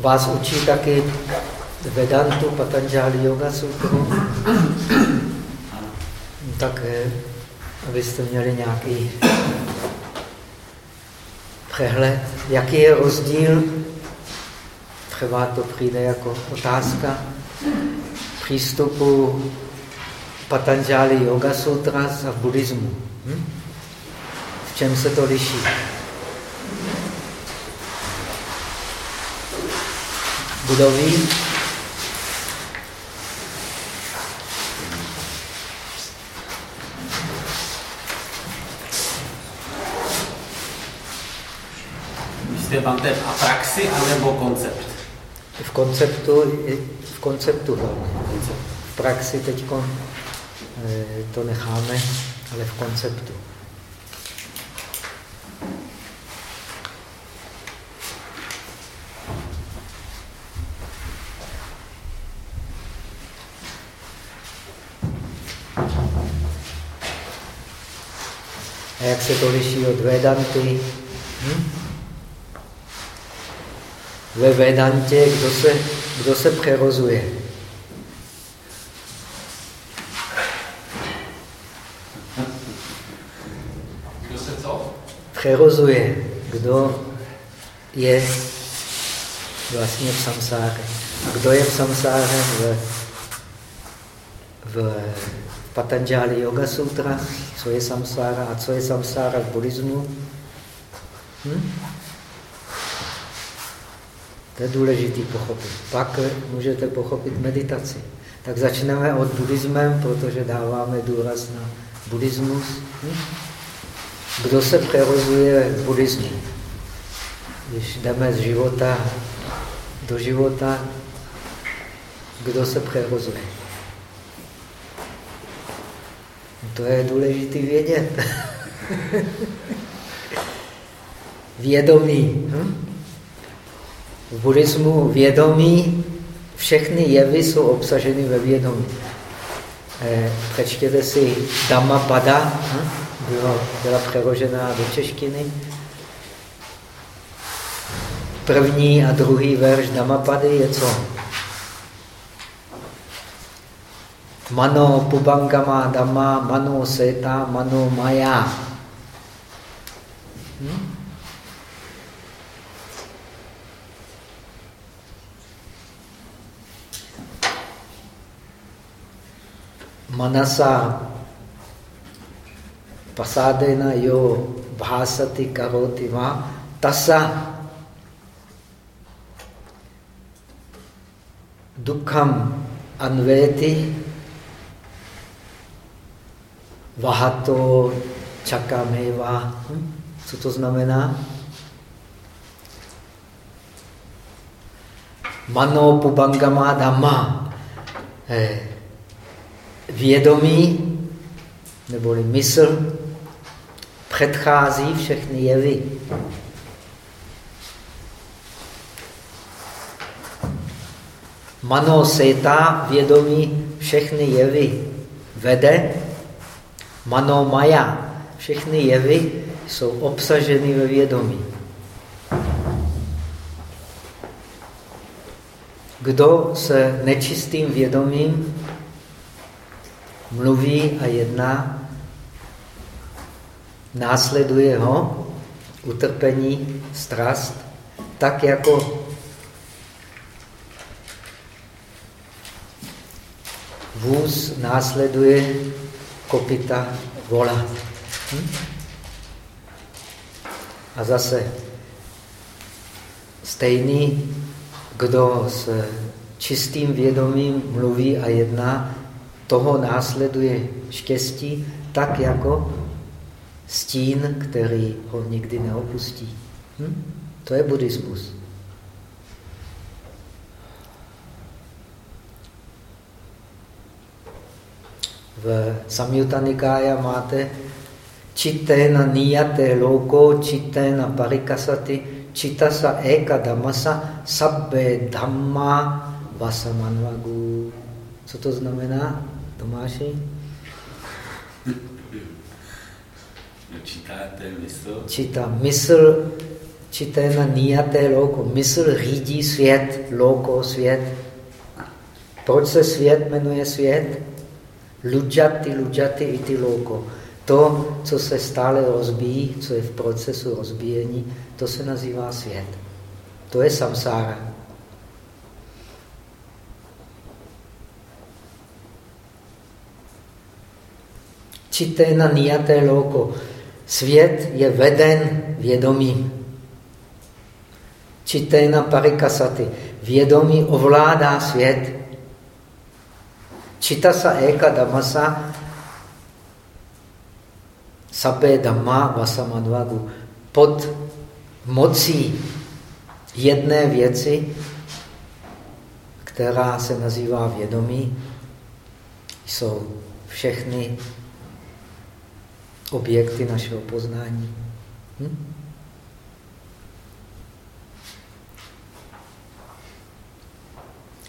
vás učí taky Vedantu, Patanjali Yoga Sutru. Tak eh, abyste měli nějaký přehled, jaký je rozdíl, třeba to přijde jako otázka, přístupu Patanjali Yoga Sutras a buddhismu. Hm? V čem se to liší? Budoví Myslíte tam ten a praxi, anebo koncept? V konceptu, v konceptu hlavně. V praxi teď eh, to necháme, ale v konceptu. A jak se to liší od Vedanty? Hm? Ve Vedantě, kdo se, kdo se přerozuje? Kdo se co? Přerozuje. Kdo je vlastně v samsáře. A kdo je v samsáře v, v Patanjali Yoga Sutra, co je samsára a co je samsára v buddhismu? Hm? To je důležité pochopit. Pak můžete pochopit meditaci. Tak začneme od buddhismem, protože dáváme důraz na buddhismus. Hm? Kdo se přerozuje v buddhismu? Když jdeme z života do života, kdo se přerozuje? To je důležité vědět. Vědomí. Hm? V buddhismu vědomí, všechny jevy jsou obsaženy ve vědomí. Eh, přečtěte si Dhammapada, hm? byla, přeložená do češtiny. První a druhý verš Dhammapady je co? Mano Pubangama Dhamma, Mano Seta, Mano Maya. Hm? manasa pasadena yo bhasati karoti va tasa dukham anveti vahato čakameva. Hm? Co to znamená? Mano pubangama dhamma. Eh, vědomí neboli mysl předchází všechny jevy. Mano seta vědomí všechny jevy vede. Mano maja všechny jevy jsou obsaženy ve vědomí. Kdo se nečistým vědomím mluví a jedná, následuje ho utrpení, strast, tak jako vůz následuje kopita vola. Hm? A zase stejný, kdo s čistým vědomím mluví a jedná, toho následuje štěstí, tak jako stín, který ho nikdy neopustí. Hm? To je buddhismus. V Samyutta Nikaya máte na niyate loko, na parikasati, sa eka dhammasa, sabbe dhamma vasamanvagu. Co to znamená? Tomáši? Čítáte mysl? Čítá mysl, Čitena nijaté loko. Mysl řídí svět, loko, svět. Proč se svět jmenuje svět? Ludžaty, ludžaty i ty loko. To, co se stále rozbíjí, co je v procesu rozbíjení, to se nazývá svět. To je samsára. Čiténa nijaté loko. Svět je veden vědomím. Čiténa parikasaty. Vědomí ovládá svět. Čitasa eka damasa sabé dhamma vasamadvagu. Pod mocí jedné věci, která se nazývá vědomí, jsou všechny objekty našeho poznání. Hm?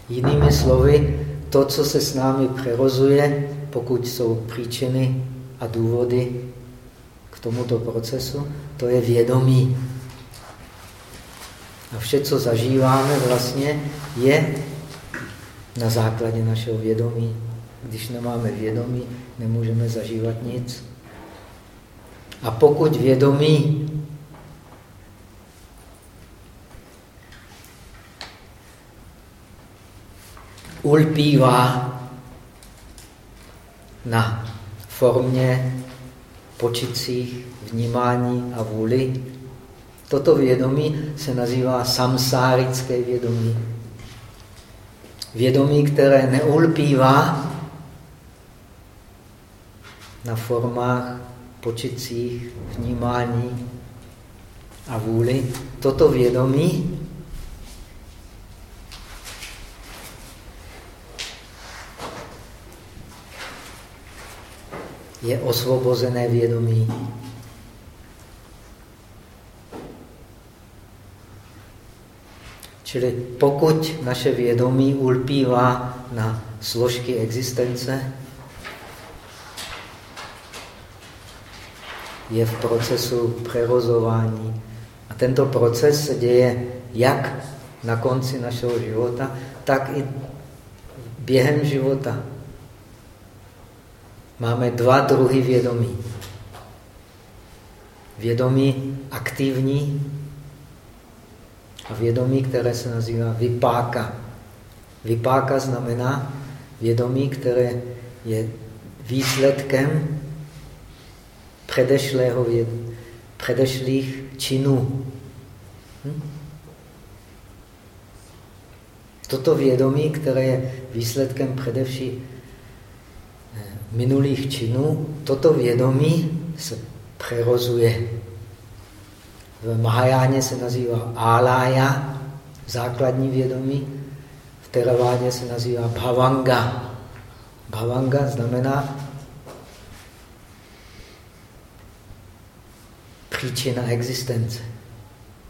Jinými slovy, to, co se s námi přerozuje, pokud jsou příčiny a důvody k tomuto procesu, to je vědomí. A vše, co zažíváme vlastně, je na základě našeho vědomí. Když nemáme vědomí, nemůžeme zažívat nic. A pokud vědomí ulpívá na formě počicích, vnímání a vůli, toto vědomí se nazývá samsárické vědomí. Vědomí, které neulpívá na formách počicích, vnímání a vůli, toto vědomí je osvobozené vědomí. Čili pokud naše vědomí ulpívá na složky existence, je v procesu přerozování. A tento proces se děje jak na konci našeho života, tak i během života. Máme dva druhy vědomí. Vědomí aktivní a vědomí, které se nazývá vypáka. Vypáka znamená vědomí, které je výsledkem předešlého vědomí, předešlých činů. Hm? Toto vědomí, které je výsledkem především minulých činů, toto vědomí se přerozuje. V Mahajáně se nazývá Alaya, základní vědomí, v Teravádě se nazývá Bhavanga. Bhavanga znamená příčina existence.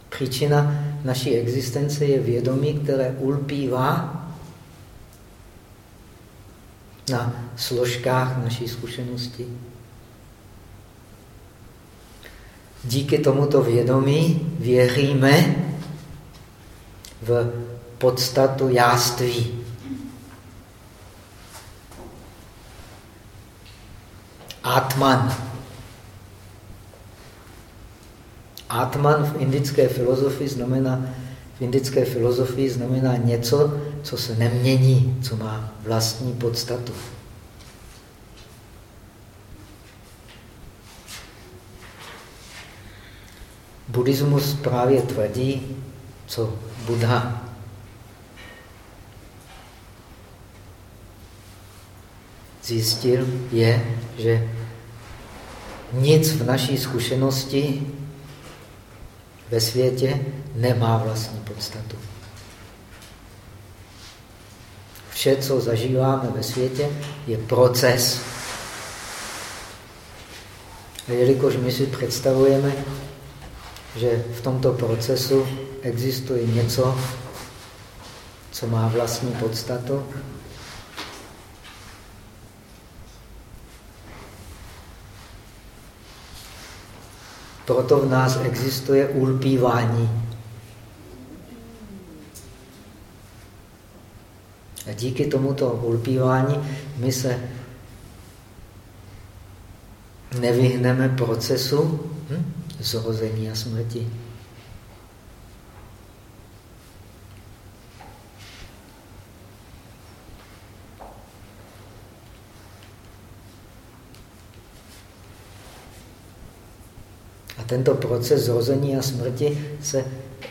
Příčina naší existence je vědomí, které ulpívá na složkách naší zkušenosti. Díky tomuto vědomí věříme v podstatu jáství. Atman. Atman v indické filozofii znamená, v indické filozofii znamená něco, co se nemění, co má vlastní podstatu. Buddhismus právě tvrdí, co Buddha zjistil, je, že nic v naší zkušenosti ve světě nemá vlastní podstatu. Vše, co zažíváme ve světě, je proces. A jelikož my si představujeme, že v tomto procesu existuje něco, co má vlastní podstatu, Proto v nás existuje ulpívání. A díky tomuto ulpívání my se nevyhneme procesu hm, zrození a smrti. A tento proces zrození a smrti se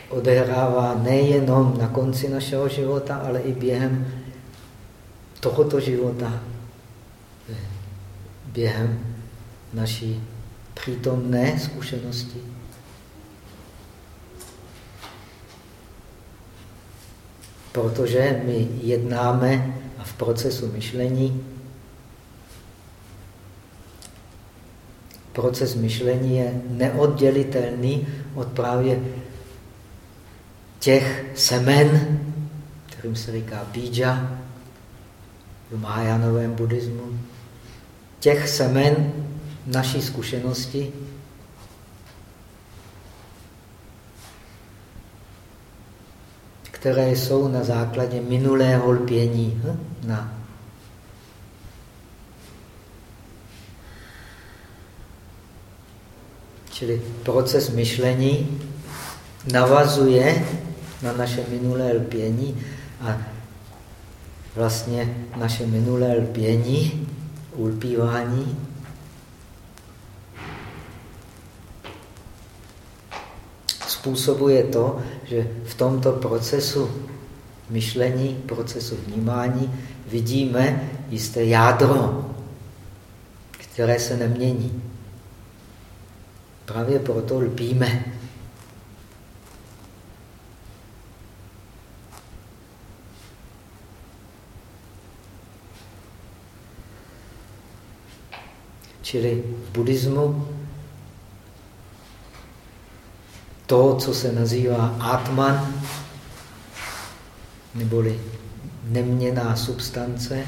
odehrává nejenom na konci našeho života, ale i během tohoto života, během naší přítomné zkušenosti. Protože my jednáme a v procesu myšlení proces myšlení je neoddělitelný od právě těch semen, kterým se říká bíja v Mahajánovém buddhismu, těch semen naší zkušenosti, které jsou na základě minulého lpění hm, na Čili proces myšlení navazuje na naše minulé lpění a vlastně naše minulé lpění, ulpívání, způsobuje to, že v tomto procesu myšlení, procesu vnímání vidíme jisté jádro, které se nemění. Právě proto lpíme. Čili v buddhismu to, co se nazývá Atman, neboli neměná substance,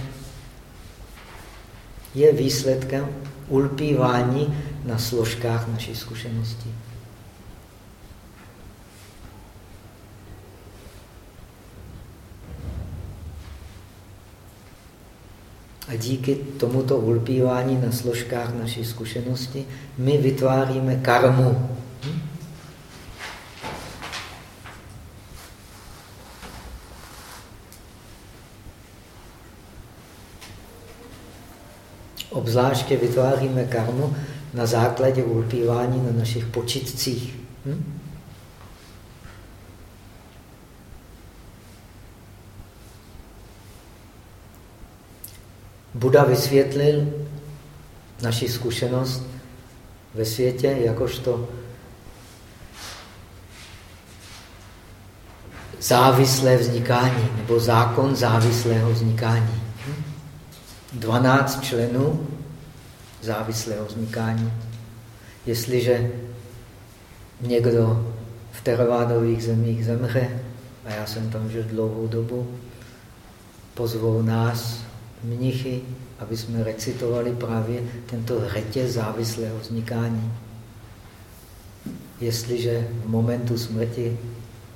je výsledkem ulpívání na složkách naší zkušenosti. Díky tomuto ulpívání na složkách naší zkušenosti my vytváříme karmu. Hm? Obzvláště vytváříme karmu na základě ulpívání na našich počitcích. Hm? Buda vysvětlil naši zkušenost ve světě jakožto závislé vznikání nebo zákon závislého vznikání. 12 členů závislého vznikání. Jestliže někdo v teravádových zemích zemře, a já jsem tam žil dlouhou dobu, pozvou nás, mnichy, aby jsme recitovali právě tento řetě závislého vznikání. Jestliže v momentu smrti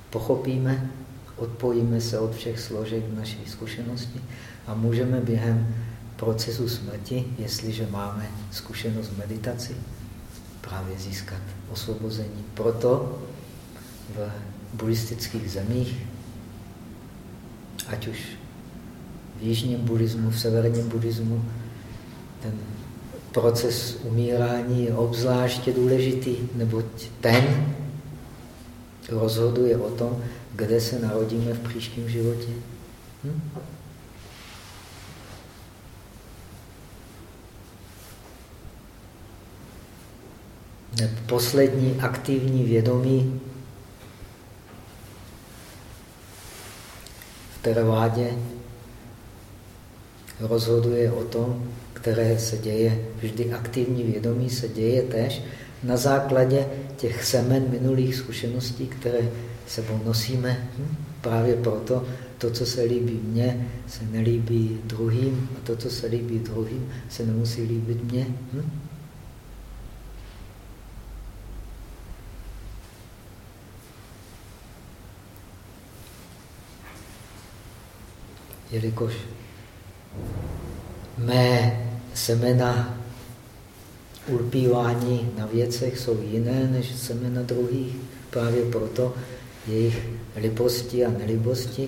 pochopíme, odpojíme se od všech složek naší zkušenosti a můžeme během procesu smrti, jestliže máme zkušenost meditaci, právě získat osvobození. Proto v buddhistických zemích, ať už v jižním buddhismu, v severním buddhismu, ten proces umírání je obzvláště důležitý, neboť ten rozhoduje o tom, kde se narodíme v příštím životě. Hm? poslední aktivní vědomí v teravádě rozhoduje o tom, které se děje. Vždy aktivní vědomí se děje tež na základě těch semen minulých zkušeností, které sebou nosíme. Hm? Právě proto to, co se líbí mně, se nelíbí druhým a to, co se líbí druhým, se nemusí líbit mně. Hm? Jelikož mé semena ulpívání na věcech jsou jiné než semena druhých. Právě proto jejich libosti a nelibosti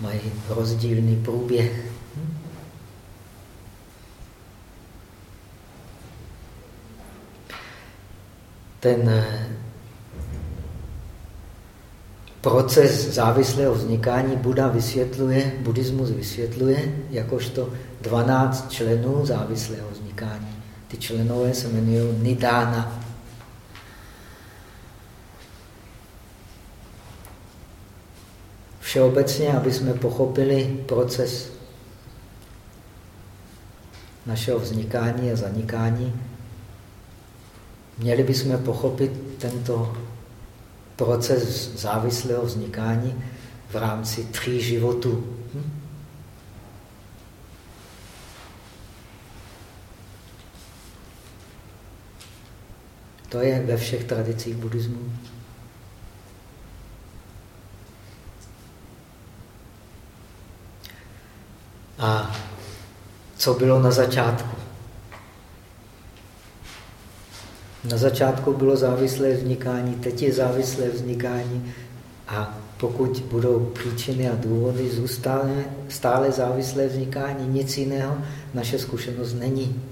mají rozdílný průběh. Ten proces závislého vznikání Buda vysvětluje, buddhismus vysvětluje jakožto 12 členů závislého vznikání. Ty členové se jmenují Nidána. Všeobecně, aby jsme pochopili proces našeho vznikání a zanikání, měli bychom pochopit tento proces závislého vznikání v rámci tří životů. Hm? To je ve všech tradicích buddhismu. A co bylo na začátku? Na začátku bylo závislé vznikání, teď je závislé vznikání a pokud budou příčiny a důvody, zůstále stále závislé vznikání, nic jiného naše zkušenost není.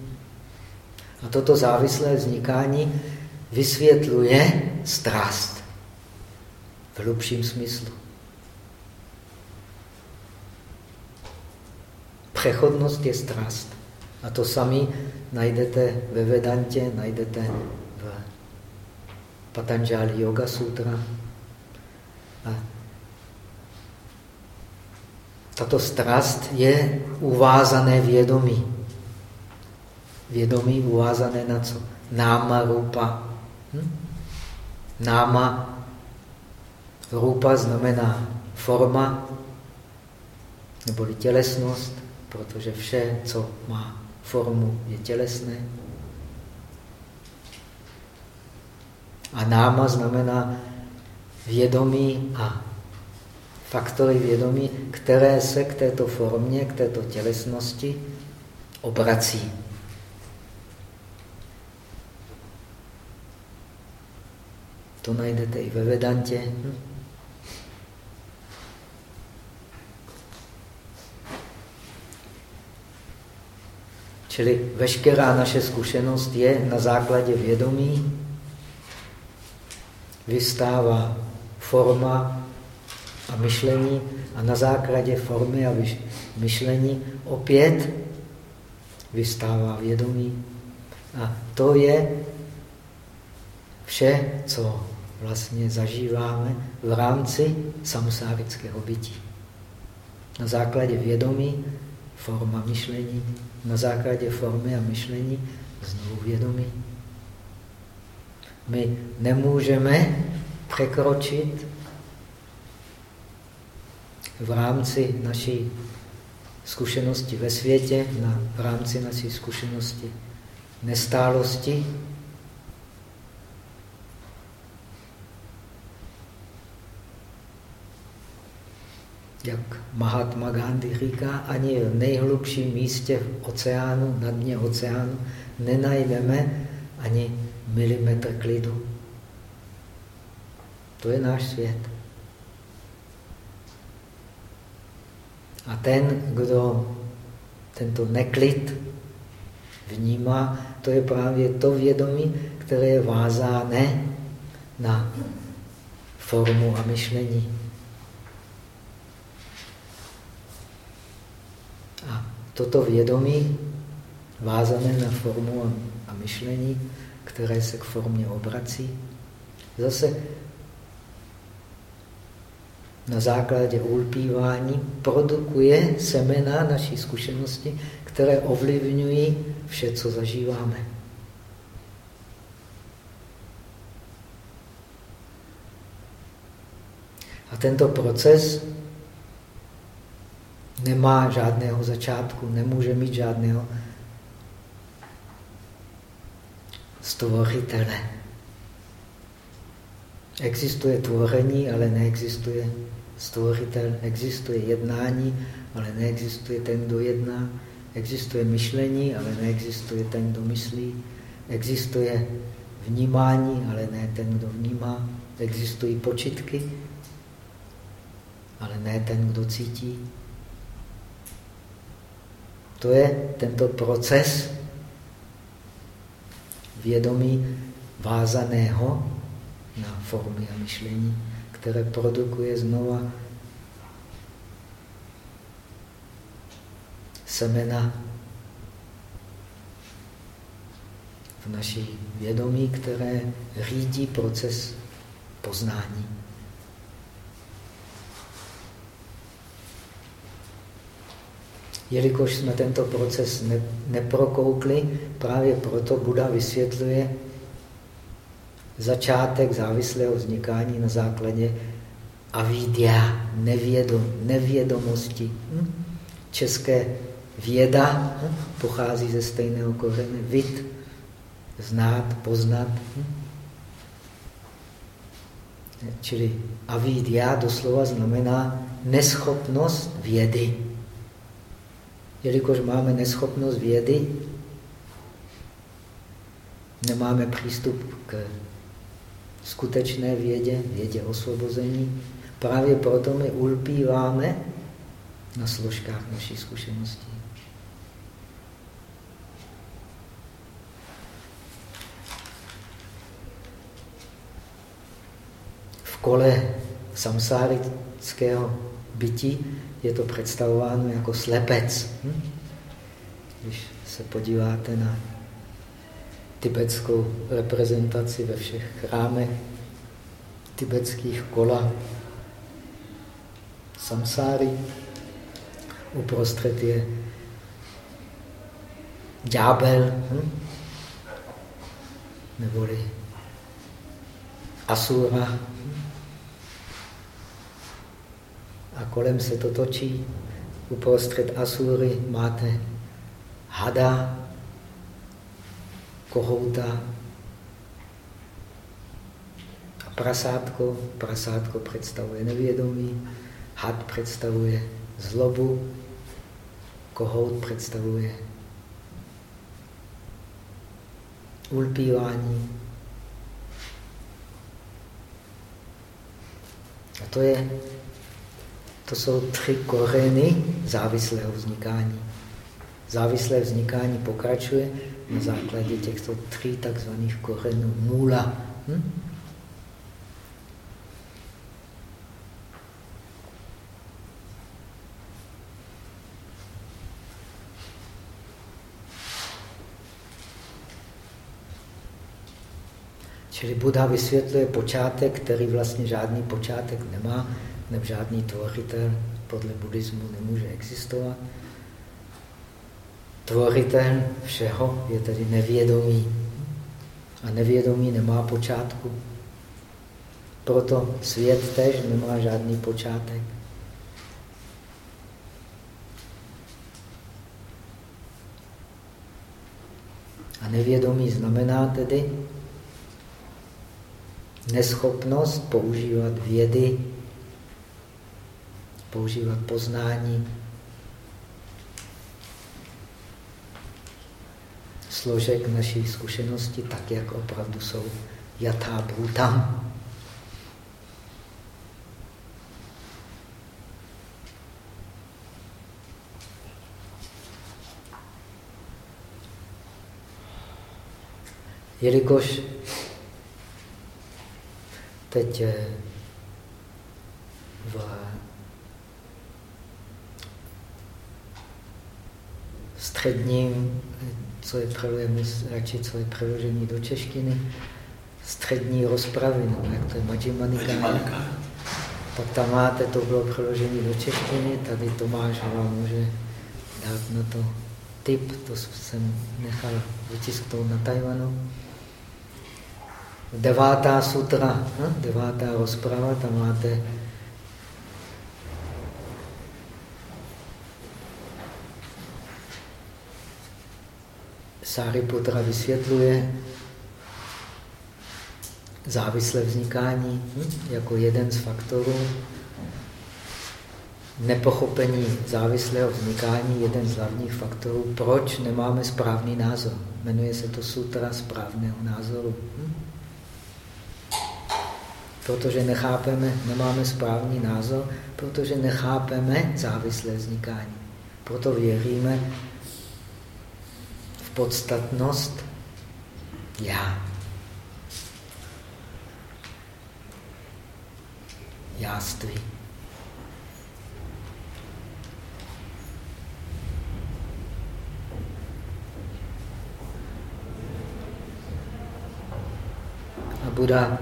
A toto závislé vznikání vysvětluje strast v hlubším smyslu. Přechodnost je strast. A to sami najdete ve Vedantě, najdete v Patanjali Yoga Sutra. A tato strast je uvázané vědomí. Vědomí uvázané na co? Náma, rupa. Hm? Náma, rupa znamená forma, neboli tělesnost, protože vše, co má formu, je tělesné. A náma znamená vědomí a faktory vědomí, které se k této formě, k této tělesnosti obrací. To najdete i ve Vedantě. Hm? Čili veškerá naše zkušenost je na základě vědomí, vystává forma a myšlení a na základě formy a myšlení opět vystává vědomí. A to je vše, co vlastně zažíváme v rámci samsárického bytí. Na základě vědomí, forma myšlení, na základě formy a myšlení znovu vědomí. My nemůžeme překročit v rámci naší zkušenosti ve světě, na, v rámci naší zkušenosti nestálosti, jak Mahatma Gandhi říká, ani v nejhlubším místě v oceánu, na dně oceánu, nenajdeme ani milimetr klidu. To je náš svět. A ten, kdo tento neklid vnímá, to je právě to vědomí, které je vázáné na formu a myšlení. A toto vědomí, vázané na formu a myšlení, které se k formě obrací, zase na základě ulpívání produkuje semena naší zkušenosti, které ovlivňují vše, co zažíváme. A tento proces nemá žádného začátku, nemůže mít žádného stvořitele. Existuje tvoření, ale neexistuje stvořitel. Existuje jednání, ale neexistuje ten, kdo jedná. Existuje myšlení, ale neexistuje ten, kdo myslí. Existuje vnímání, ale ne ten, kdo vnímá. Existují počitky, ale ne ten, kdo cítí. To je tento proces vědomí vázaného na formy a myšlení, které produkuje znova semena v naší vědomí, které řídí proces poznání. Jelikož jsme tento proces ne, neprokoukli, právě proto Buda vysvětluje začátek závislého vznikání na základě avidya, nevědom, nevědomosti. Hm? České věda hm? pochází ze stejného kořene. Vid, znát, poznat. Hm? Čili avidya doslova znamená neschopnost vědy. Jelikož máme neschopnost vědy, nemáme přístup k skutečné vědě, vědě osvobození. Právě proto my ulpíváme na složkách naší zkušeností. V kole samsárického bytí je to představováno jako slepec. Hm? Když se podíváte na tibetskou reprezentaci ve všech chrámech tibetských kola samsáry. Uprostřed je ďábel, hm? neboli asura. A kolem se to točí. Uprostřed asury máte hada, kohouta a prasátko. Prasátko představuje nevědomí, had představuje zlobu, kohout představuje ulpívání. A to, je, to jsou tři kořeny závislého vznikání. Závislé vznikání pokračuje na základě těchto tří takzvaných kořenů můla. Hm? Čili Buddha vysvětluje počátek, který vlastně žádný počátek nemá, nebo žádný tvořitel podle buddhismu nemůže existovat. Tvoritel všeho je tedy nevědomý. A nevědomí nemá počátku. Proto svět tež nemá žádný počátek. A nevědomí znamená tedy neschopnost používat vědy, používat poznání, složek naší zkušenosti tak, jak opravdu jsou jatá bhutam. Jelikož teď eh, v středním co je přeložení, radši co je přeložení do češtiny, střední rozpravy, no, jak to je Majjimanika. Tak tam máte, to bylo přeložení do češtiny, tady Tomáš vám může dát na to tip, to jsem nechal vytisknout na Tajvanu. Devátá sutra, hm? devátá rozprava, tam máte Sáriputra vysvětluje, závislé vznikání hm? jako jeden z faktorů. Nepochopení závislého vznikání jeden z hlavních faktorů. Proč nemáme správný názor? Jmenuje se to sutra správného názoru. Hm? Protože nechápeme, nemáme správný názor, protože nechápeme závislé vznikání. Proto věříme podstatnost já. Jáství. A Buddha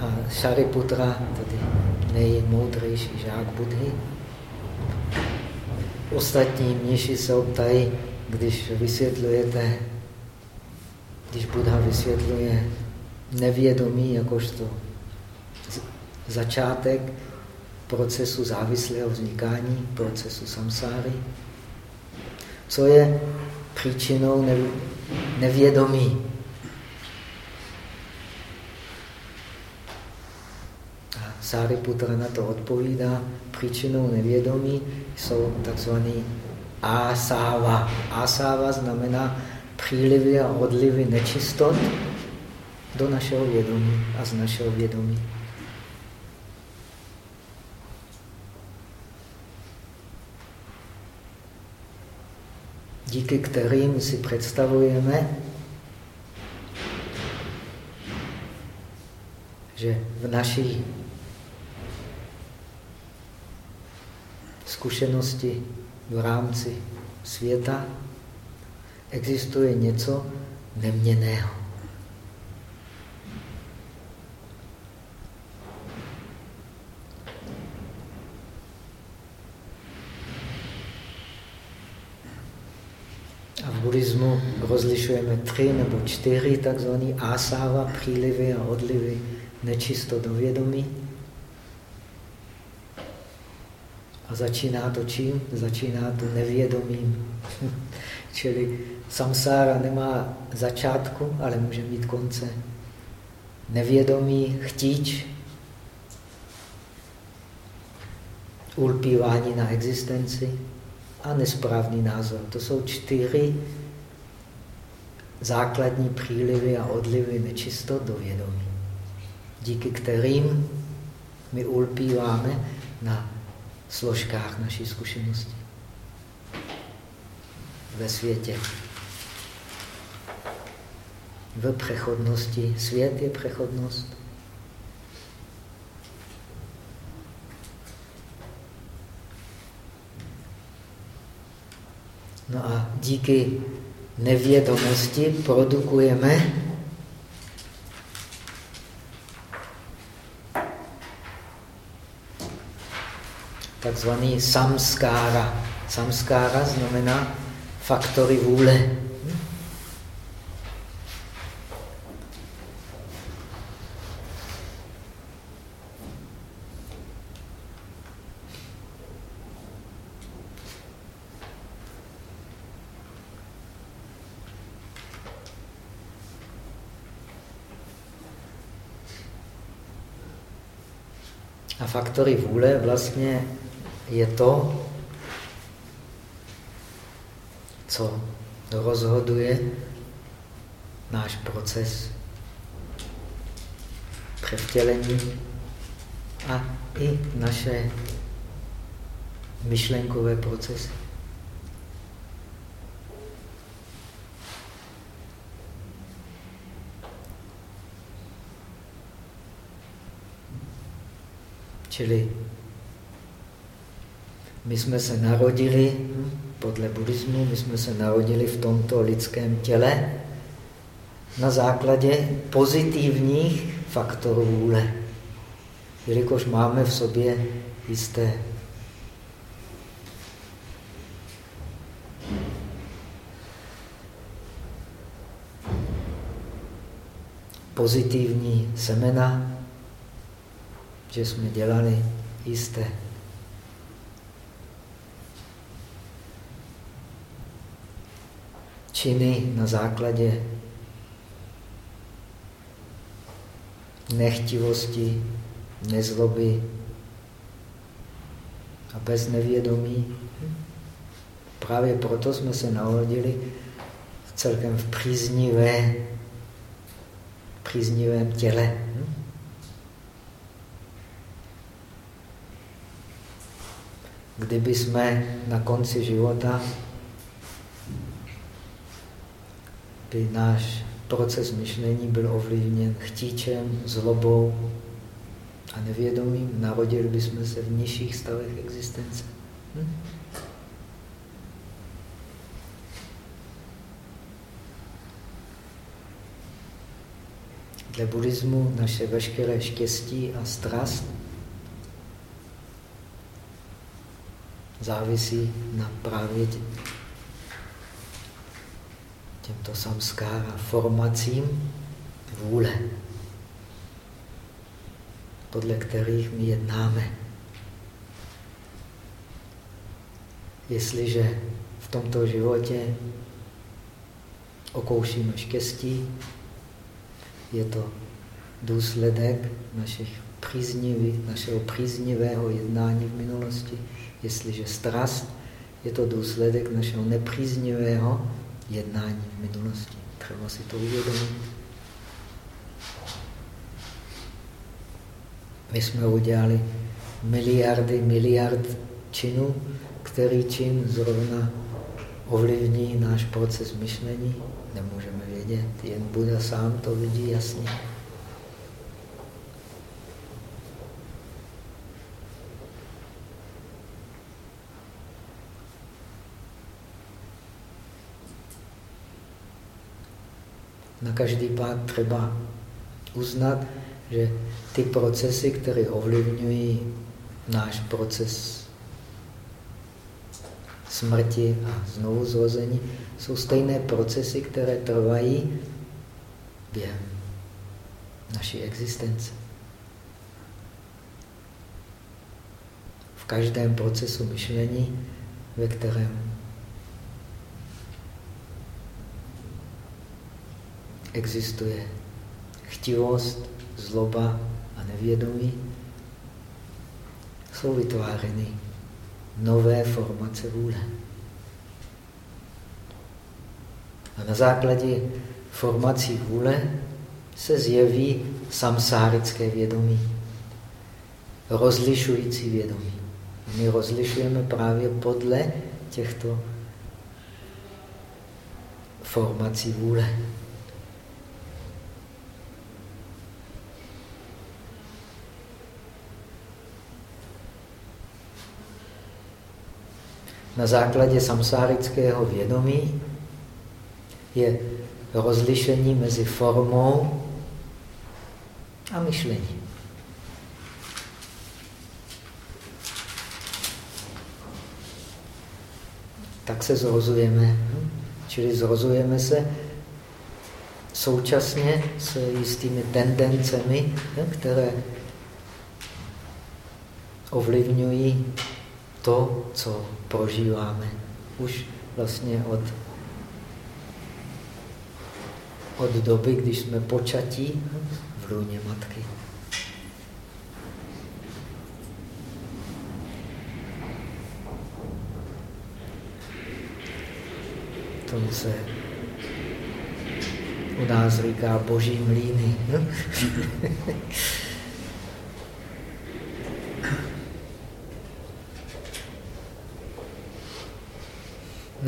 a Shariputra, tedy nejmoudřejší žák Budhy. Ostatní mniši se ptají, když vysvětlujete, když Buddha vysvětluje nevědomí jakožto začátek procesu závislého vznikání, procesu samsáry. Co je příčinou nevědomí? Sáriputra na to odpovídá, příčinou nevědomí jsou takzvané asáva. Asáva znamená přílivy a odlivy nečistot do našeho vědomí a z našeho vědomí. díky kterým si představujeme, že v naší zkušenosti v rámci světa existuje něco neměného. A v buddhismu rozlišujeme tři nebo čtyři takzvané asáva, přílivy a odlivy nečisto do vědomí. A začíná to čím? Začíná to nevědomím. Čili samsára nemá začátku, ale může mít konce. Nevědomí, chtíč, ulpívání na existenci, a nesprávný názor. To jsou čtyři základní přílivy a odlivy nečistot do vědomí, díky kterým my ulpíváme na složkách naší zkušenosti ve světě. V přechodnosti. Svět je přechodnost. No a díky nevědomosti produkujeme takzvaný samskára. Samskára znamená faktory vůle. faktory vůle vlastně je to, co rozhoduje náš proces převtělení a i naše myšlenkové procesy. Čili my jsme se narodili, podle buddhismu, my jsme se narodili v tomto lidském těle na základě pozitivních faktorů vůle. Jelikož máme v sobě jisté pozitivní semena, že jsme dělali jisté činy na základě nechtivosti, nezloby a bez nevědomí. Právě proto jsme se narodili celkem v příznivé, příznivém těle. Kdyby jsme na konci života by náš proces myšlení byl ovlivněn chtíčem, zlobou a nevědomím, narodili bychom se v nižších stavech existence. Hm? Dle buddhismu naše veškeré štěstí a strast závisí na právě těmto samskára formacím vůle, podle kterých my jednáme. Jestliže v tomto životě okoušíme štěstí, je to důsledek našich příznivý, našeho příznivého jednání v minulosti. Jestliže strast, je to důsledek našeho nepříznivého jednání v minulosti. Třeba si to uvědomit. My jsme udělali miliardy, miliard činů, který čin zrovna ovlivní náš proces myšlení, nemůžeme vědět. Jen Buda sám to vidí jasně. Na každý pád třeba uznat, že ty procesy, které ovlivňují náš proces smrti a znovu zrození, jsou stejné procesy, které trvají během naší existence. V každém procesu myšlení, ve kterém existuje chtivost, zloba a nevědomí, jsou vytvářeny nové formace vůle. A na základě formací vůle se zjeví samsárické vědomí, rozlišující vědomí. My rozlišujeme právě podle těchto formací vůle. Na základě samsárického vědomí je rozlišení mezi formou a myšlením. Tak se zrozujeme. Čili zrozujeme se současně s jistými tendencemi, které ovlivňují to, co prožíváme už vlastně od od doby, když jsme počatí v lůně matky. Tomu se u nás říká boží mlíny.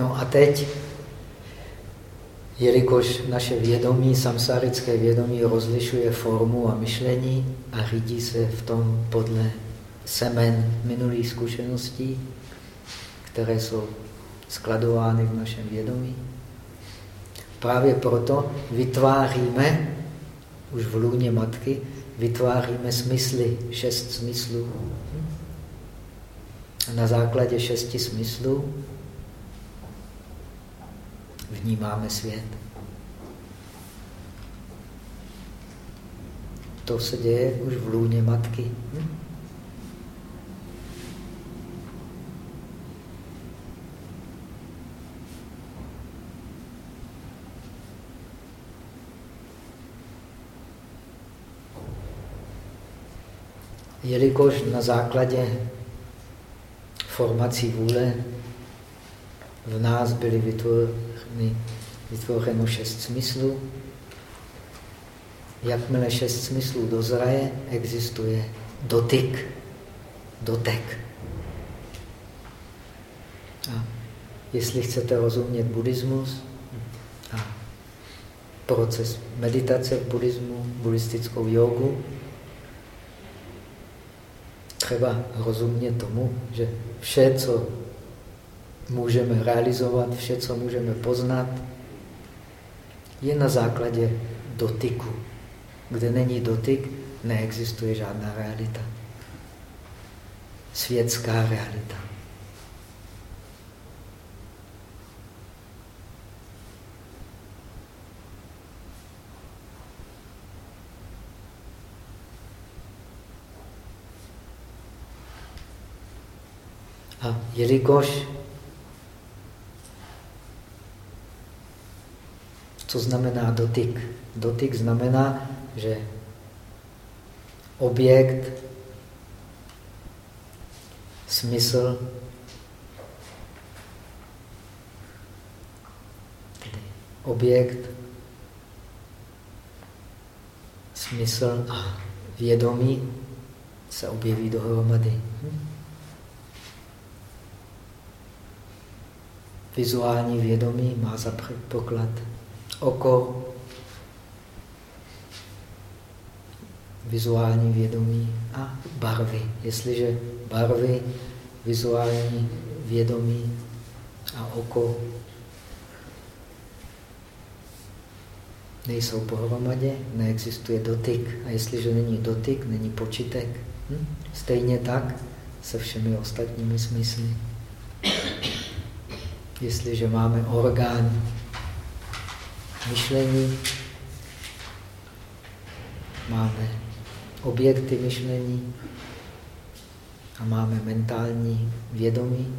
No a teď jelikož naše vědomí, samsárické vědomí rozlišuje formu a myšlení a řídí se v tom podle semen minulých zkušeností, které jsou skladovány v našem vědomí. Právě proto vytváříme, už v lůně matky, vytváříme smysly, šest smyslů. A na základě šesti smyslů vnímáme svět. To se děje už v lůně matky. Hm? jelikož na základě formací vůle v nás byly vytvořeny, vytvořeno šest smyslů, jakmile šest smyslů dozraje, existuje dotyk, dotek. A jestli chcete rozumět buddhismus a proces meditace v buddhismu, buddhistickou jogu, třeba rozumět tomu, že vše, co můžeme realizovat, vše, co můžeme poznat, je na základě dotyku. Kde není dotyk, neexistuje žádná realita. Světská realita. A jelikož co znamená dotyk? Dotyk znamená, že objekt, smysl, objekt, smysl a vědomí se objeví dohromady. Hm? Vizuální vědomí má za předpoklad oko, vizuální vědomí a barvy. Jestliže barvy, vizuální vědomí a oko nejsou pohromadě, neexistuje dotyk. A jestliže není dotyk, není počítek. Hm? Stejně tak se všemi ostatními smysly. Jestliže máme orgán myšlení, máme objekty myšlení a máme mentální vědomí,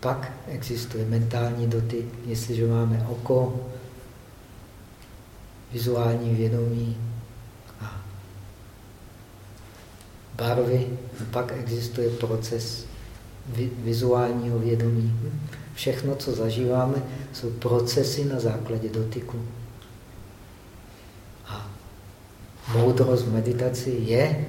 pak existuje mentální dotyk. Jestliže máme oko, vizuální vědomí a barvy, pak existuje proces vizuálního vědomí. Všechno, co zažíváme, jsou procesy na základě dotyku. A moudrost meditaci je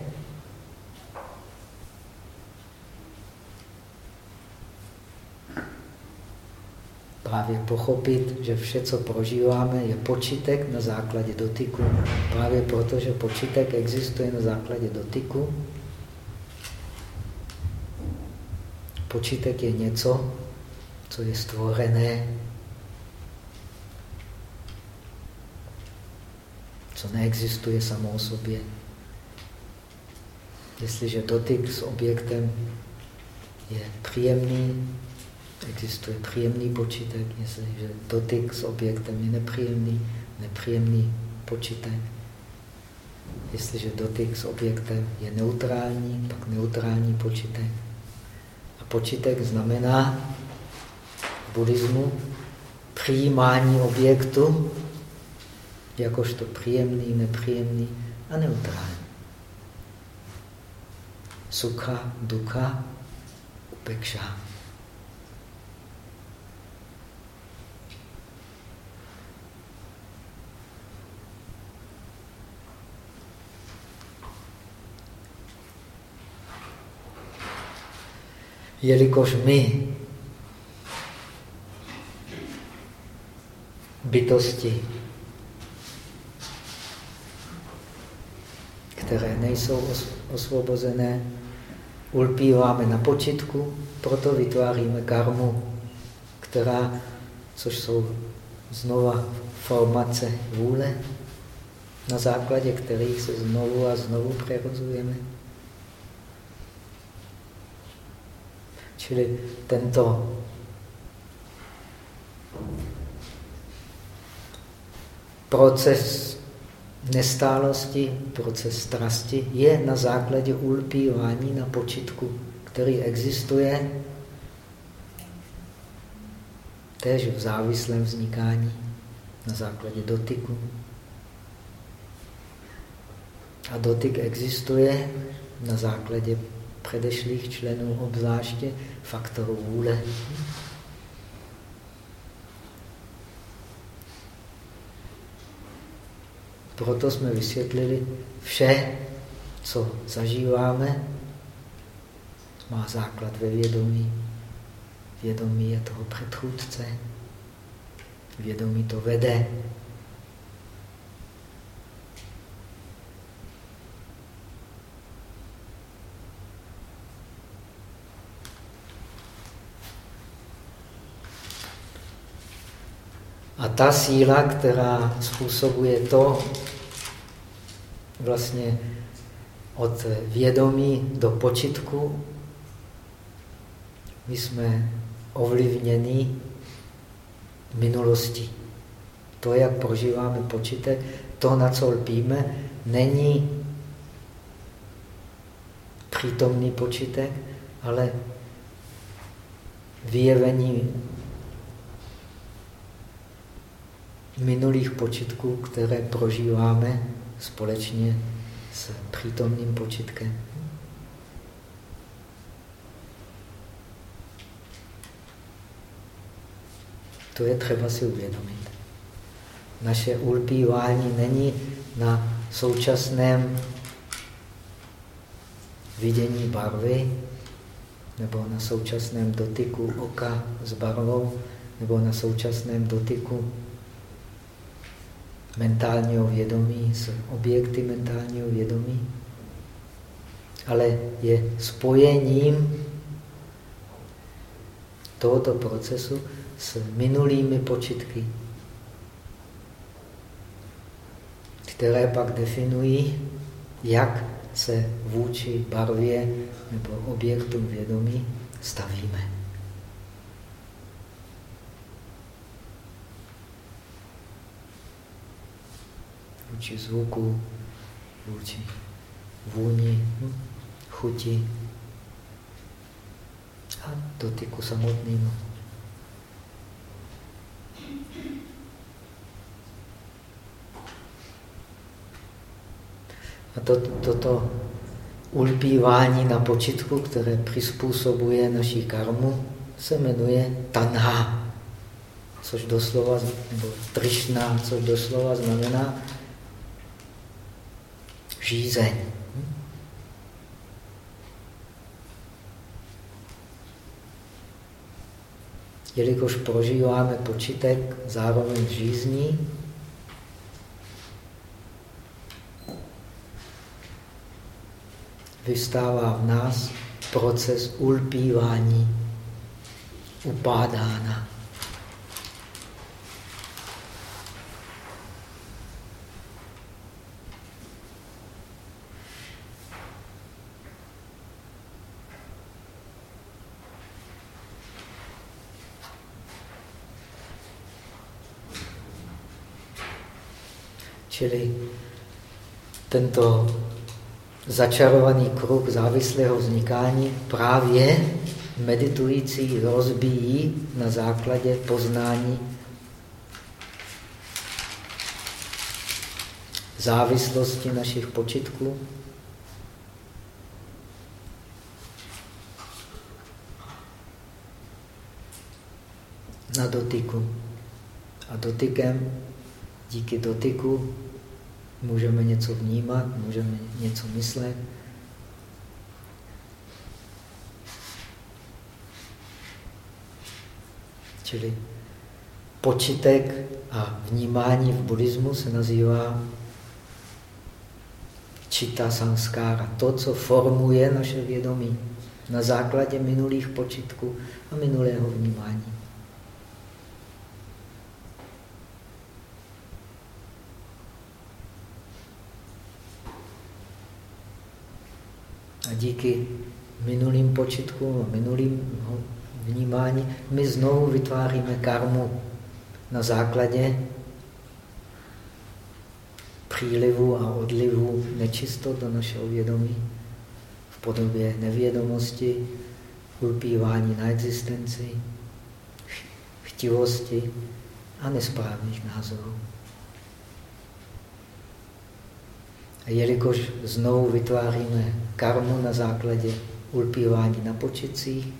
právě pochopit, že vše, co prožíváme, je počítek na základě dotyku. Právě proto, že počítek existuje na základě dotyku, počítek je něco, co je stvořené, co neexistuje samo o sobě. Jestliže dotyk s objektem je příjemný, existuje příjemný počítek. Jestliže dotyk s objektem je nepříjemný, nepříjemný počítek. Jestliže dotyk s objektem je neutrální, pak neutrální počítek. A počítek znamená buddhismu přijímání objektu jakožto příjemný, nepříjemný a neutrální. Sukha, dukha, upekša. Jelikož my bytosti, které nejsou osvobozené, ulpíváme na počitku, proto vytváříme karmu, která, což jsou znova formace vůle, na základě kterých se znovu a znovu přerozujeme. Čili tento proces nestálosti, proces strasti je na základě ulpívání na počitku, který existuje též v závislém vznikání na základě dotyku. A dotyk existuje na základě předešlých členů, obzvláště faktorů vůle. Proto jsme vysvětlili, vše, co zažíváme, má základ ve vědomí. Vědomí je toho předchůdce. Vědomí to vede. A ta síla, která způsobuje to, vlastně od vědomí do počitku, my jsme ovlivněni minulostí. To, jak prožíváme počítek, to, na co lpíme, není přítomný počítek, ale vyjevení minulých počitků, které prožíváme společně s přítomným počitkem. To je třeba si uvědomit. Naše ulpívání není na současném vidění barvy, nebo na současném dotyku oka s barvou, nebo na současném dotyku mentálního vědomí s objekty mentálního vědomí, ale je spojením tohoto procesu s minulými počitky, které pak definují, jak se vůči barvě nebo objektu vědomí stavíme. Vůči zvuku, vůči vůni, chuti a dotyku samotnému. A to, toto ulpívání na počitku, které přizpůsobuje naší karmu, se jmenuje tanha, což doslova, nebo trišna, což doslova znamená žízeň. Jelikož prožíváme počitek zároveň žízní, vystává v nás proces ulpívání, upádána. Čili tento začarovaný kruh závislého vznikání právě meditující rozbíjí na základě poznání závislosti našich počitků. na dotyku. A dotykem, díky dotyku, Můžeme něco vnímat, můžeme něco myslet. Čili počitek a vnímání v buddhismu se nazývá čita sanskára, to, co formuje naše vědomí na základě minulých počitků a minulého vnímání. A díky minulým počítkům a minulým vnímání my znovu vytváříme karmu na základě přílivu a odlivu nečistot do našeho vědomí v podobě nevědomosti, ulpívání na existenci, chtivosti a nesprávných názorů. A jelikož znovu vytváříme karmu na základě ulpívání na počicích,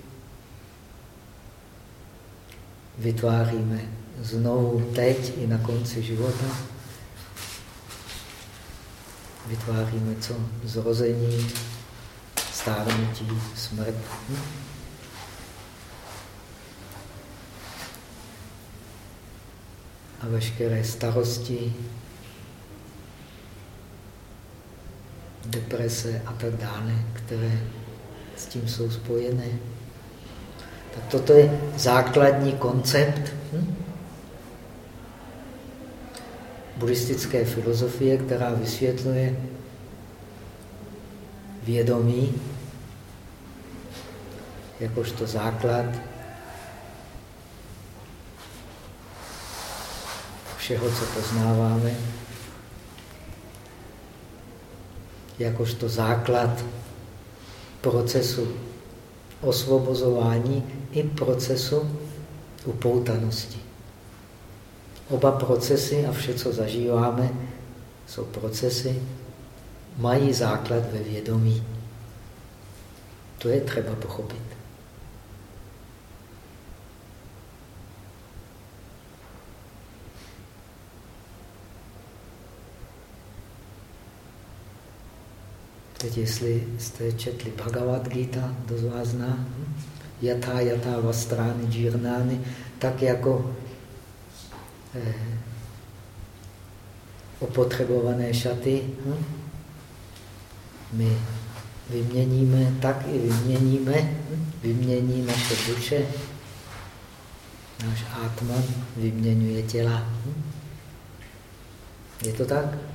vytváříme znovu teď i na konci života, vytváříme co? Zrození, stárnutí, smrt. A veškeré starosti, deprese a tak dále, které s tím jsou spojené. Tak toto je základní koncept hm? buddhistické filozofie, která vysvětluje vědomí jakožto základ všeho, co poznáváme, jakožto základ procesu osvobozování i procesu upoutanosti. Oba procesy a vše, co zažíváme, jsou procesy, mají základ ve vědomí. To je třeba pochopit. Teď, jestli jste četli Bhagavad Gita, kdo z vás zná, jatá, jatá, vastrány, džírnány, tak jako eh, opotřebované šaty hm? my vyměníme, tak i vyměníme, hm? vymění naše duše, náš Atman vyměňuje těla. Hm? Je to tak?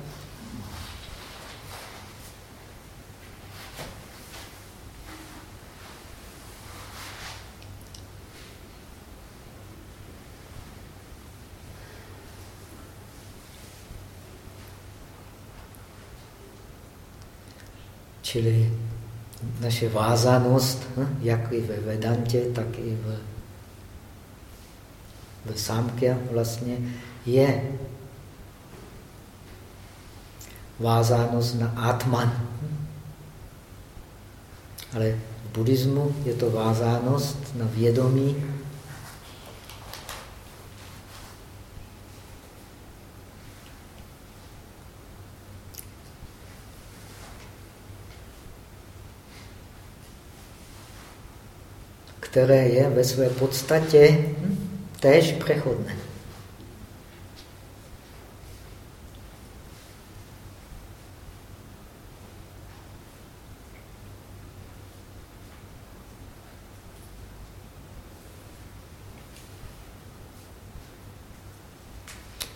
Čili naše vázanost, hm, jak i ve Vedantě, tak i v, v Sámkě vlastně, je vázánost na Atman. Ale v buddhismu je to vázánost na vědomí které je ve své podstatě též přechodné.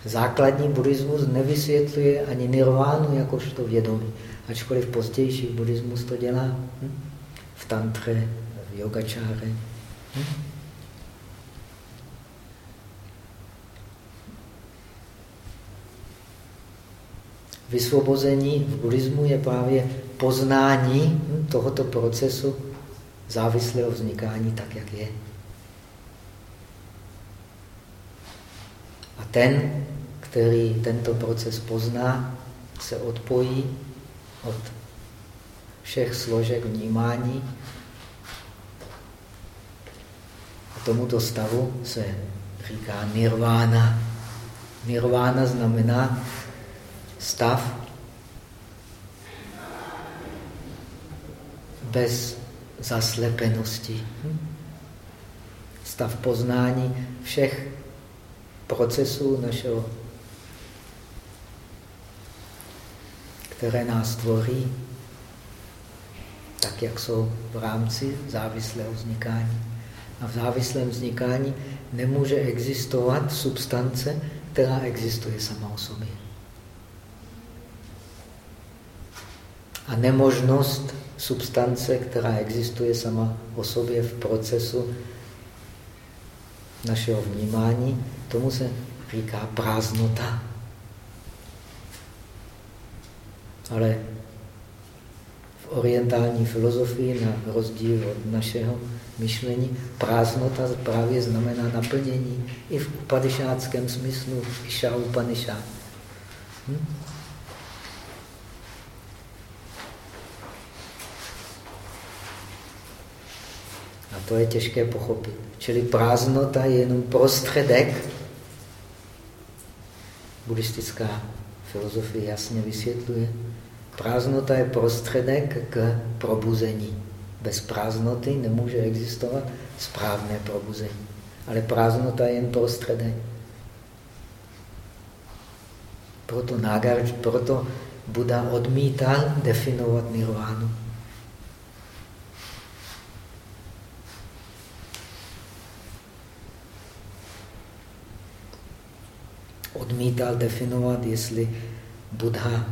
Základní buddhismus nevysvětluje ani nirvánu jakožto vědomí, ačkoliv pozdější buddhismus to dělá hm? v tantře, v yogačáře. Vysvobození v buddhismu je právě poznání tohoto procesu závislého vznikání tak, jak je. A ten, který tento proces pozná, se odpojí od všech složek vnímání tomuto stavu se říká nirvána. Nirvána znamená stav bez zaslepenosti. Stav poznání všech procesů našeho, které nás tvoří, tak, jak jsou v rámci závislého vznikání. A v závislém vznikání nemůže existovat substance, která existuje sama o sobě. A nemožnost substance, která existuje sama o sobě v procesu našeho vnímání, tomu se říká prázdnota. Ale orientální filozofii, na rozdíl od našeho myšlení, prázdnota právě znamená naplnění i v upadešáckém smyslu, Iša Upanishad. Hm? A to je těžké pochopit. Čili prázdnota je jenom prostředek. Buddhistická filozofie jasně vysvětluje, Prázdnota je prostředek k probuzení. Bez prázdnoty nemůže existovat správné probuzení. Ale prázdnota je jen prostředek. Proto, Nagarj, proto Buddha odmítal definovat nirvánu. Odmítal definovat, jestli Buddha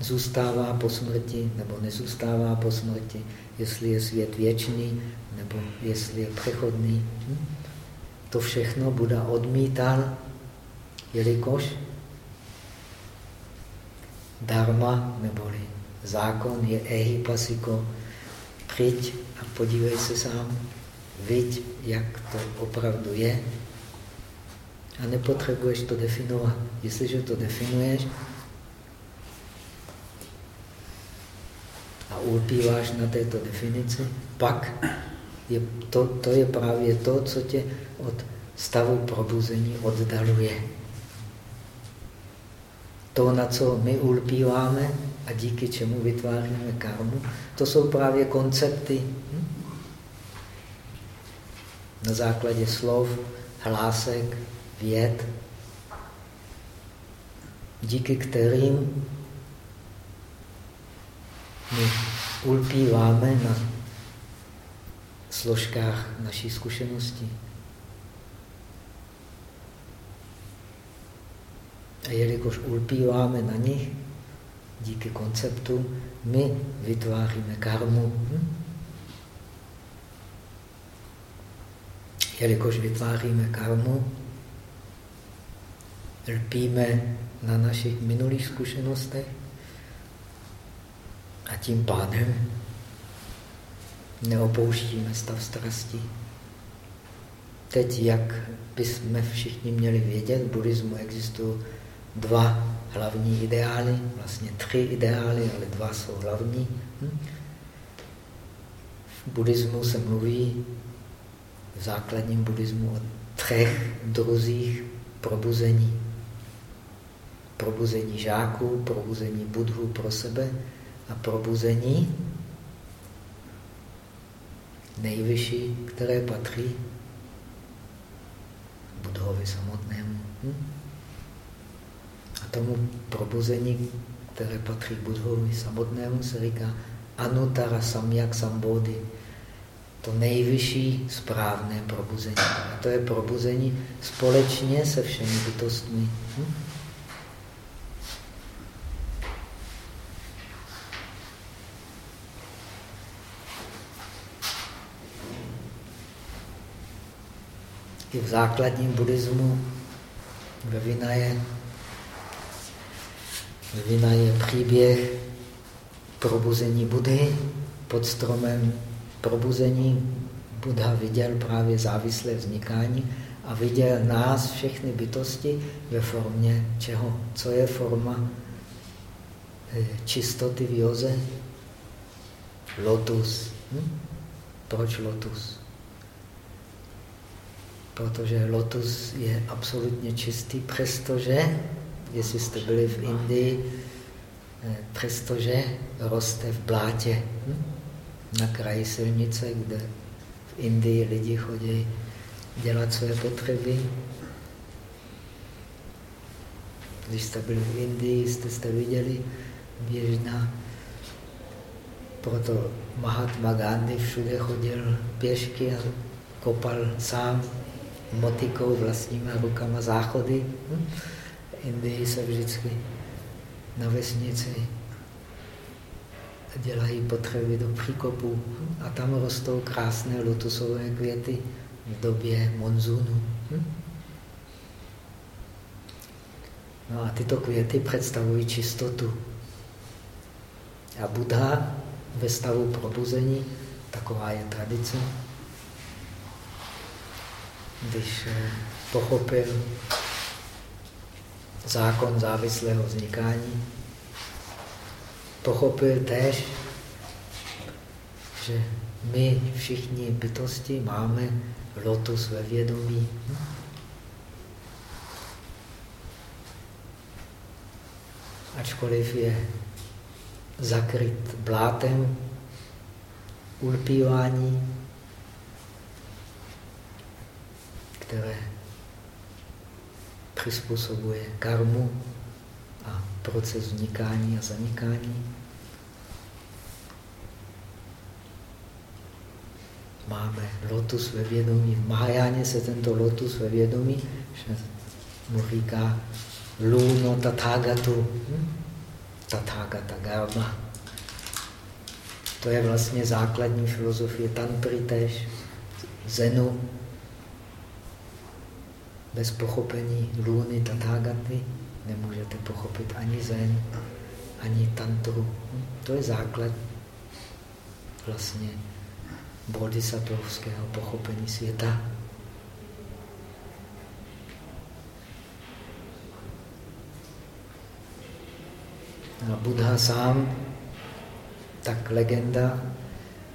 zůstává po smrti nebo nezůstává po smrti, jestli je svět věčný nebo jestli je přechodný. Hm? To všechno Buddha odmítal, jelikož dharma neboli zákon je ehipasiko. Přijď a podívej se sám, viď, jak to opravdu je. A nepotřebuješ to definovat. Jestliže to definuješ ulpíváš na této definici, pak je to, to je právě to, co tě od stavu probuzení oddaluje to, na co my ulpíváme a díky čemu vytváříme karmu, to jsou právě koncepty. Hm? Na základě slov, hlásek, věd, díky kterým my ulpíváme na složkách naší zkušenosti. A jelikož ulpíváme na nich, díky konceptu, my vytváříme karmu. Hm? Jelikož vytváříme karmu, lpíme na našich minulých zkušenostech a tím pádem neopouštíme stav strasti. Teď, jak bychom všichni měli vědět, v buddhismu existují dva hlavní ideály, vlastně tři ideály, ale dva jsou hlavní. Hm? V buddhismu se mluví, v základním buddhismu, o třech druzích probuzení. Probuzení žáků, probuzení budhu pro sebe a probuzení nejvyšší, které patří budhovi samotnému. Hm? tomu probuzení, které patří Budhovi samotnému, se říká Anutara Samyak Sambodhi. To nejvyšší správné probuzení. A to je probuzení společně se všemi bytostmi. Hm? I v základním buddhismu ve Vinaje Vina je příběh probuzení Budhy. Pod stromem probuzení Buddha viděl právě závislé vznikání a viděl nás, všechny bytosti, ve formě čeho? Co je forma eh, čistoty v joze? Lotus. Hm? Proč lotus? Protože lotus je absolutně čistý, přestože jestli jste byli v Indii, eh, přestože roste v blátě. Hm? Na kraji silnice, kde v Indii lidi chodí dělat své potřeby. Když jste byli v Indii, jste, jste viděli běžná. Proto Mahatma Gandhi všude chodil pěšky a kopal sám motikou vlastníma rukama záchody. Hm? Indii se vždycky na vesnici dělají potřeby do příkopů a tam rostou krásné lotusové květy v době monzunu. Hm? No a tyto květy představují čistotu. A Buddha ve stavu probuzení, taková je tradice, když eh, pochopil zákon závislého vznikání, pochopil též, že my všichni bytosti máme lotus ve vědomí. Ačkoliv je zakryt blátem ulpívání, které přizpůsobuje karmu a proces vznikání a zanikání. Máme lotus ve vědomí. V Mahajáně se tento lotus ve vědomí mu říká luno tathagatu. Hm? Tathagata garma. To je vlastně základní filozofie tantry tež, zenu, bez pochopení luny tatágaty nemůžete pochopit ani zen, ani tantru. To je základ vlastně bodhisattvovského pochopení světa. A Buddha sám, tak legenda,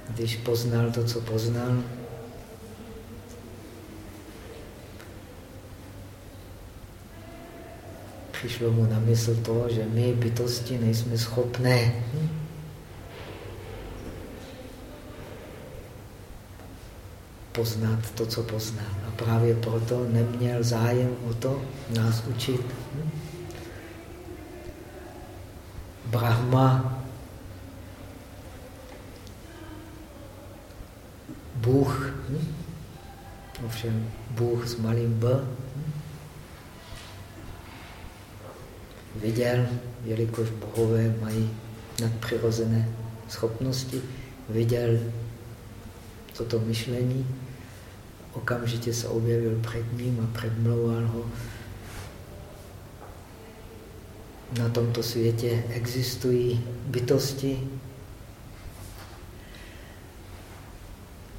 když poznal to, co poznal, přišlo mu na mysl to, že my bytosti nejsme schopné poznat to, co poznal. A právě proto neměl zájem o to nás učit. Brahma, Bůh, ovšem Bůh s malým B, viděl, jelikož bohové mají nadpřirozené schopnosti, viděl toto myšlení, okamžitě se objevil před ním a předmlouval ho. Na tomto světě existují bytosti,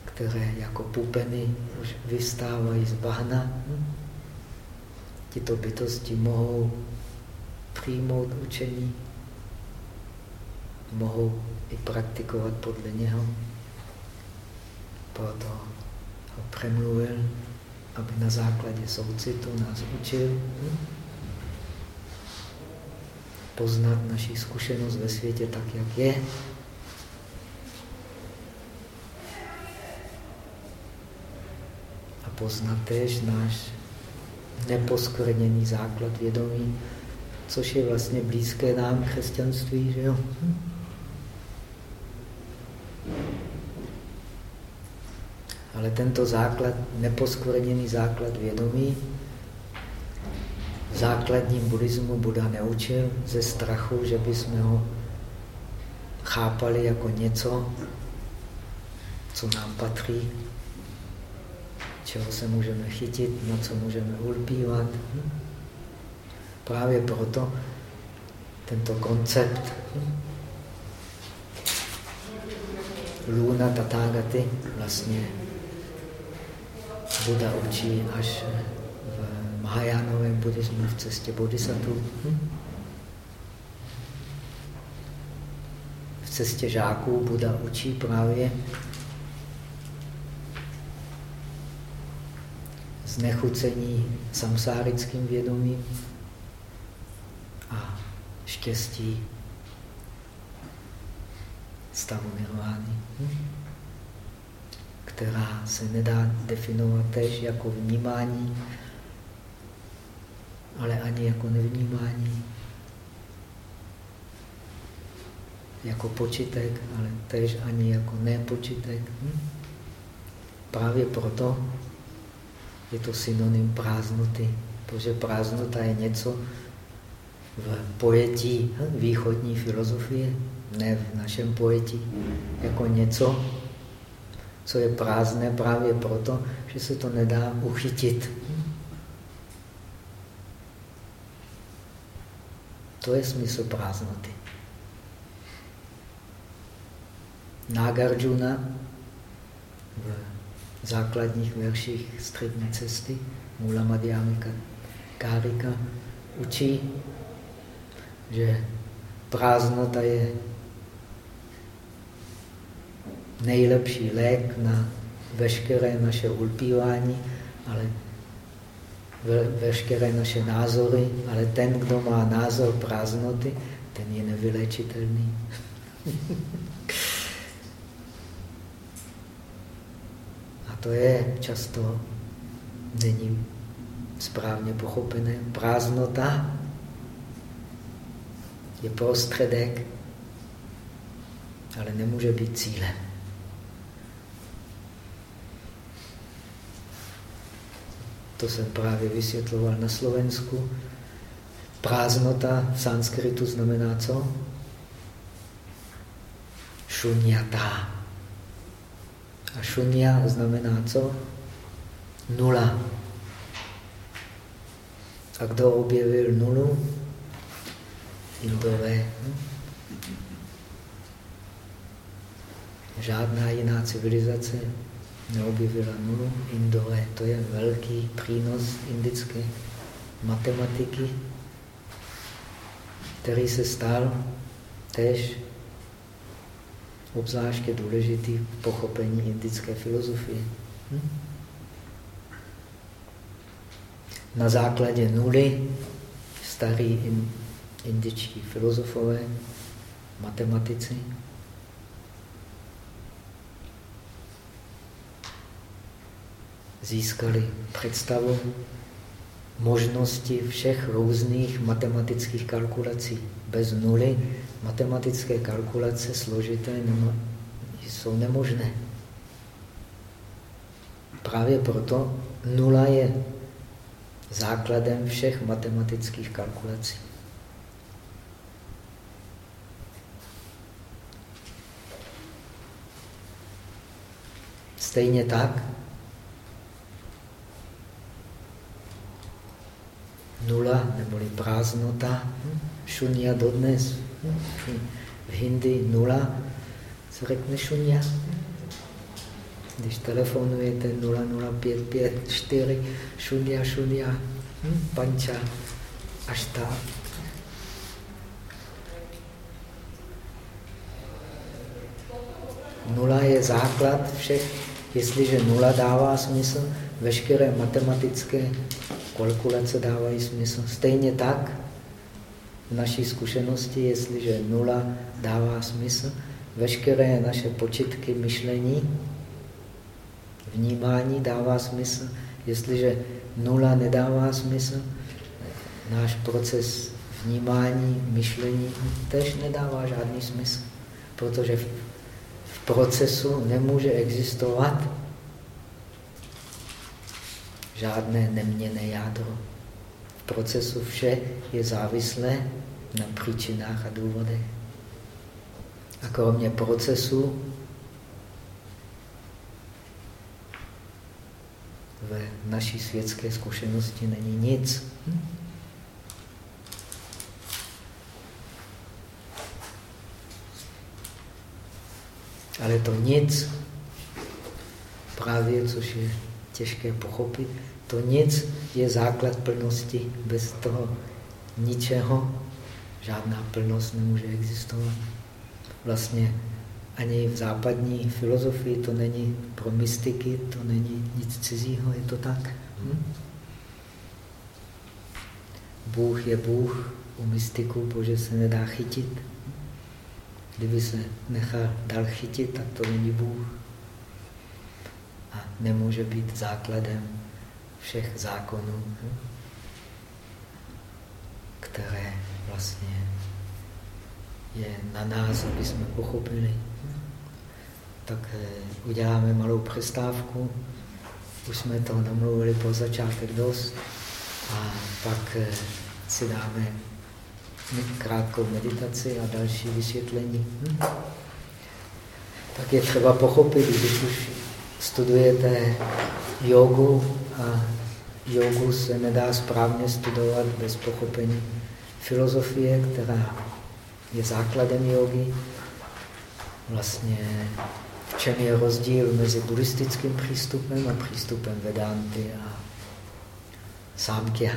které jako pupeny už vystávají z bahna. Tyto bytosti mohou přijmout učení, mohou i praktikovat podle něho. Proto ho přemluvil, aby na základě soucitu nás učil poznat naši zkušenost ve světě tak, jak je. A poznat též náš neposkvrněný základ vědomí, což je vlastně blízké nám křesťanství, že jo? Ale tento základ, neposkvrněný základ vědomí, v základním buddhismu Buda neučil ze strachu, že bychom ho chápali jako něco, co nám patří, čeho se můžeme chytit, na co můžeme ulpívat. Právě proto tento koncept Luna Tathagaty vlastně Buda učí až v Mahajánovém buddhismu v cestě bodhisattva. V cestě žáků Buda učí právě znechucení samsárickým vědomím, a štěstí stavu nirvány, která se nedá definovat tež jako vnímání, ale ani jako nevnímání, jako počitek, ale tež ani jako nepočitek. Právě proto je to synonym prázdnoty, protože prázdnota je něco, v pojetí východní filozofie, ne v našem pojetí, jako něco, co je prázdné právě proto, že se to nedá uchytit. To je smysl prázdnoty. Nagarjuna v základních verších střední cesty Mula Madhyamika Karika učí že prázdnota je nejlepší lék na veškeré naše ulpívání, ale ve, veškeré naše názory, ale ten, kdo má názor prázdnoty, ten je nevylečitelný. A to je často není správně pochopené. Prázdnota je prostředek, ale nemůže být cílem. To jsem právě vysvětloval na Slovensku. Prázdnota v sanskritu znamená co? Šunyata. A šunya znamená co? Nula. A kdo objevil nulu? Indové. Žádná jiná civilizace neobjevila nulu. Indové, to je velký přínos indické matematiky, který se stal tež obzvláště důležitý v pochopení indické filozofie. Hm? Na základě nuly starý indičtí filozofové, matematici, získali představu možnosti všech různých matematických kalkulací. Bez nuly matematické kalkulace složité jsou nemožné. Právě proto nula je základem všech matematických kalkulací. Stejně tak nula neboli prázdnota, šunia dodnes. V Hindi nula se řekne šunia. Když telefonujete 00554 šunia šunia panča až ta. Nula je základ všech. Jestliže nula dává smysl, veškeré matematické kalkulace dávají smysl. Stejně tak v naší zkušenosti, jestliže nula dává smysl, veškeré naše počitky myšlení, vnímání dává smysl. Jestliže nula nedává smysl, náš proces vnímání, myšlení tež nedává žádný smysl. Protože procesu nemůže existovat žádné neměné jádro. V procesu vše je závislé na příčinách a důvodech. A kromě procesu ve naší světské zkušenosti není nic. Ale to nic, právě což je těžké pochopit. To nic je základ plnosti. Bez toho ničeho žádná plnost nemůže existovat. Vlastně ani v západní filozofii to není pro mystiky, to není nic cizího, je to tak. Hm? Bůh je Bůh, u mystiku Bože se nedá chytit. Kdyby se nechal dal chytit, tak to není Bůh a nemůže být základem všech zákonů, které vlastně je na nás, aby jsme pochopili. Tak eh, uděláme malou přestávku. Už jsme to namluvili po začátek dost. A pak eh, si dáme krátkou meditaci a další vysvětlení. Hm? Tak je třeba pochopit, když už studujete jogu a jogu se nedá správně studovat bez pochopení filozofie, která je základem jogy. Vlastně v čem je rozdíl mezi buddhistickým přístupem a přístupem Vedanty a Samkhya.